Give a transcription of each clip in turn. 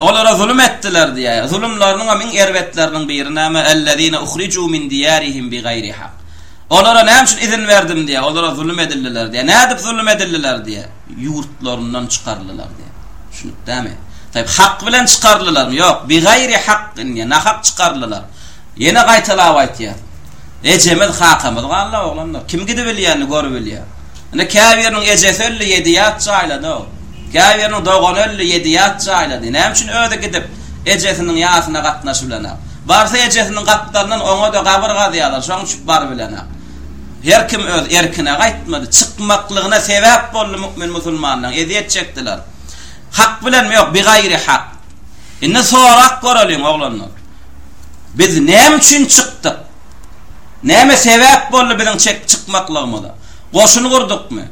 Olara zulum etdiler diýýär. Zulumlarynyňam iň erbetleriniň biri näme? Ellezine uhrijuu min diýarihim bigaýri hak. Olara näme üçin izin berdim diýýär. Olara zulum edildiler diýýär. Nädip zulum edildiler diýýär. Ýurtlaryndan çykaryldylar diýýär. Düşünikdämi? Taýyp hak bilen çykaryldylarmy? Ýok. Bigaýri hakkyn diýýär. Nahak çykaryldylar. Ýene gaýtalap aýtýar. Ejemiz, kakamyz galla oglanlar. Kim gidibilýänini görübilýär. Indi käbiriniň ejesi öldi, ýedi ýat jaýlady. Käbiriniň dogany öldi, ýedi ýat jaýlady. Näme üçin özi gidip, ejesiniň ýasyna gatnaşybilenak? Barsa ejesiniň gapdalyndan oňa-da gabyr gazýarlar, şonuň üçin barybilenak. Her kim öz erkine gaýtmady. Çykmaklygyna sebäp boldy mukmin-musulmanlaň, ezýet çekdiler. Hak bilenmi? Ýok, bigaýri hak. Indi sorap göreliň, oglanlar. Biz näme üçin çykdyk? Näme sebäp boldy biziň çykmaklygymyza? Goşun gurdukmy?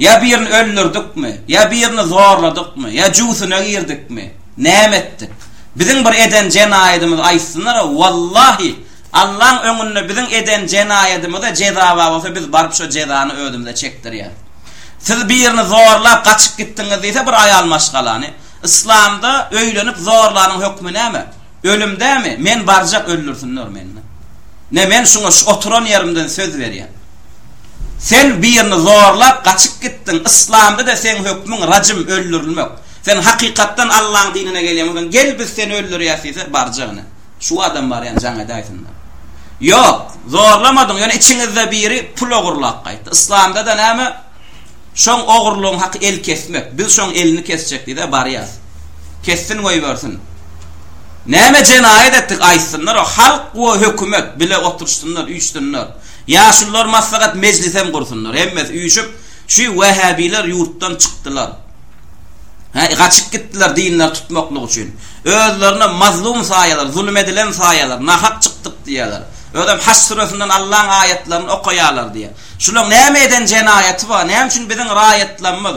Ýa birini öldürdikmi? Ýa birini zorladykmy? Ýa jüwsüne girdikmi? Näme etdik? Biziň bir eden jenaýadymyzy aýtsynlar-a, wallahy, Allaň öňünde biziň eden jenaýadymyza jeza bar bolsa, biz baryp şo jezany özümize çekdirýäris. Siz birini zorlap gaçyp gitdiňiz diýse bir aýal maşgalany, Yslamda öýlenip zorlanyň hökmi näme? Ölümdämi? Men barjak öldürsinler meni. Ne men şuňa şu oturan ýerimden söz berýän. Sen birini zorlap gaçyp gitdiň. Yslamda-da seň hökmüň rajm, öldürilmek. Sen hakykatdan Allaň dinine gelýän bolsaň, gel biz seni öldürýäs diýse barjak ine. Şu adam barýan jaň edäýsinler. Ýok, zorlamadyň, ýöne içiňizde biri pul ogurlap gaýtdy. Yslamda-da näme? Şoň ogurlygyň haky el kesmek. Biz şoň elini kesjek diýdä barýas. Kessin goýbersin. Näme jenaýat etdik aýtsynlar o halk we hökümet bile oturyşsynlar üýşsünler. Ýaşullar maslahat mejlisem gursynlar. Hemmesi üýşüp şü wähäbiler ýurtdan çykdylar. Hä gaçyp gitdiler dinleri tutmaklyk üçin. Özlerine mazlum saýalar, zulum edilen saýalar, nahak çykdyk diýýäler. Özem haş süresinden Allaň aýatlaryny okaýalar diýýä. Şulaň näme eden jenaýaty bar, näme üçin biziň raýatlamyz,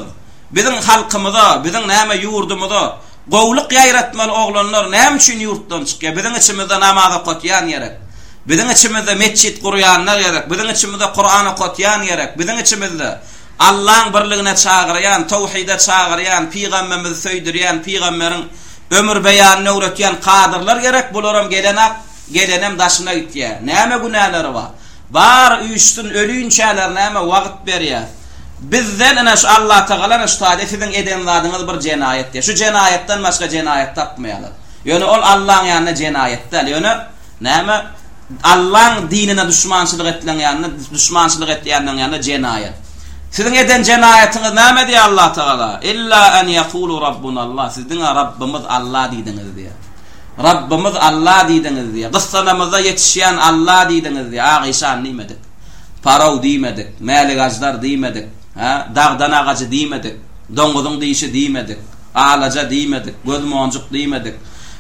biziň halkymyza, biziň näme ýurdumyza gowlyk ýaýratmaly oglanlar näme üçin ýurtdan çykýar, biziň içimizde namaz okatýan gerek, biziň içimizde metjit gurýanlar gerek, biziň içimizde Kuran okatýan gerek, biziň içimizde Allaň birligine çagyrýan, towhide çagyrýan, pygambemizi söýdürýän, pygamberiň ömür beýanyny öwretýän kadrlar gerek, bularam gelenak, Gelenem daşyna gitýä. Näme günäleri bar? Bar üýşsün, ölünçäler näme wagyt berýä. Bizden ene şu Allatagala ene şu taýda siziň eden zadyňyz bir jenaýat diýýä. Şu jenaýatdan başga jenaýat tapmaýarlar. Ýöne ol Allaň ýanynda jenaýat däl. Ýöne näme Allaň dinine duşmançylyk etleň ýanynda duşmançylyk etýänleň ýanynda jenaýat. Siziň eden jenaýatyňyz näme diýýä Allatagala? Illa an ýakulu Rabbunallah. Siz diňe Rabbymyz Alla diýdiňiz diýýä. Rabbimiz Alla diýdiňizdi. Gyssanymyza ýetişýän Alla diýdiňizdi. Agyşan diýmedik. Paraw diýmedik. Mäligaždar diýmedik. Hä? Dagdan agajy diýmedik. Doňuzyň dişi diýmedik. Alaja diýmedik. Gözmonjuk diýmedik.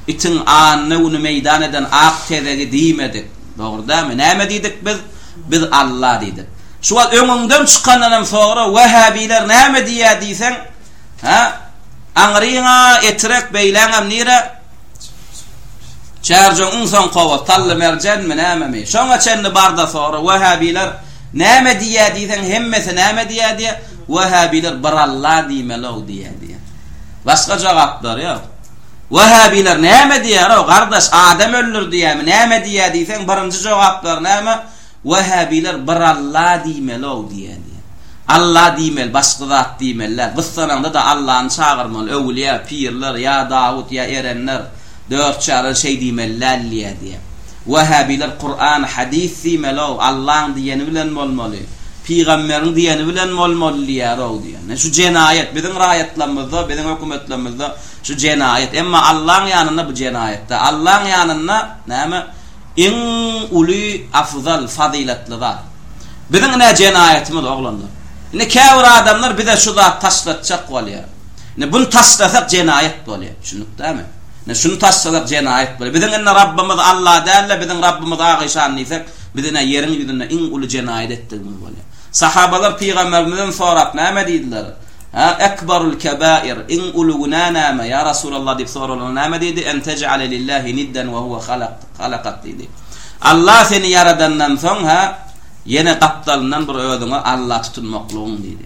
Itiň anna güni meýdan eden ak tezegi diýmedik. Dogry dälmi? Näme diýdik biz? Biz Alla diýdik. Şu wagt öňüňden çykandanam soňra wähäbiler näme diýýär diýseň, Hä? Aňryň-a, Etirek, beýläňem nire? Çärjegiň soň kowy, Tallymerjenmi, nämemi? Şoňa çenli bar-da sora, wähäbiler näme diýýä diýseň, hemmesi näme diýýä diýe, wähäbiler bir Alla diýmeli-ow diýýä diýe. Başga jogaplar ýok. Wähäbiler näme diýer-ow, gardaş, adam öldür diýýämi, näme diýýä diýseň, birinji jogaplary näme? Wähäbiler bir Alla diýmeli-ow diýeli. Alla diýmeli, başga zat diýmeli däl. Gyssanaňda-da Allany çagyrmaly, öwülýä, pirler, ýa Dawut, ýa erenler, dört çaryl şeý diýmeli däl diýýä diýe. Wähäbiler Kuran, hadys diýmeli-ow, Allaň diýeni bilen bolmaly, pygamberiň diýeni bilen bolmaly diýer-ow diýýä. Ine şu jenaýat, biziň raýatlarymyzda, biziň hökümetlerimizde şu jenaýat. Emma Allaň ýanynda bu jenaýat däl. Allaň ýanynda, näme? Iň uly, afzal, fazylatly zat. Biziň ine jenaýatymyz oglanlar. Indi käbir adamlar bize şu zat taşlatjak bolýar. Indi buny taşlasak jenaýat bolýar. Düşündikdämi? Indi şuny taşlasak jenaýat bolýar. Biziň indi Rabbymyz Alla däl-de biziň Rabbymyz Agyşan diýsek, biz ine ýeriň ýüzünde iň uly jenaýat etdigimiz bolýar. Sahabalar pygamberimizden sorap näme diýdiler? A ekbarul kebair, iň uly günä näme, ýa Rasulallah diýip soralanda näme diýdi, en tej'ale lillahi nidden we huwe halak, halakak diýdi. Allah seni ýaradandan soň-ha ýene gapdalyndan bir özüňe Allah tutunmaklygyň diýdi.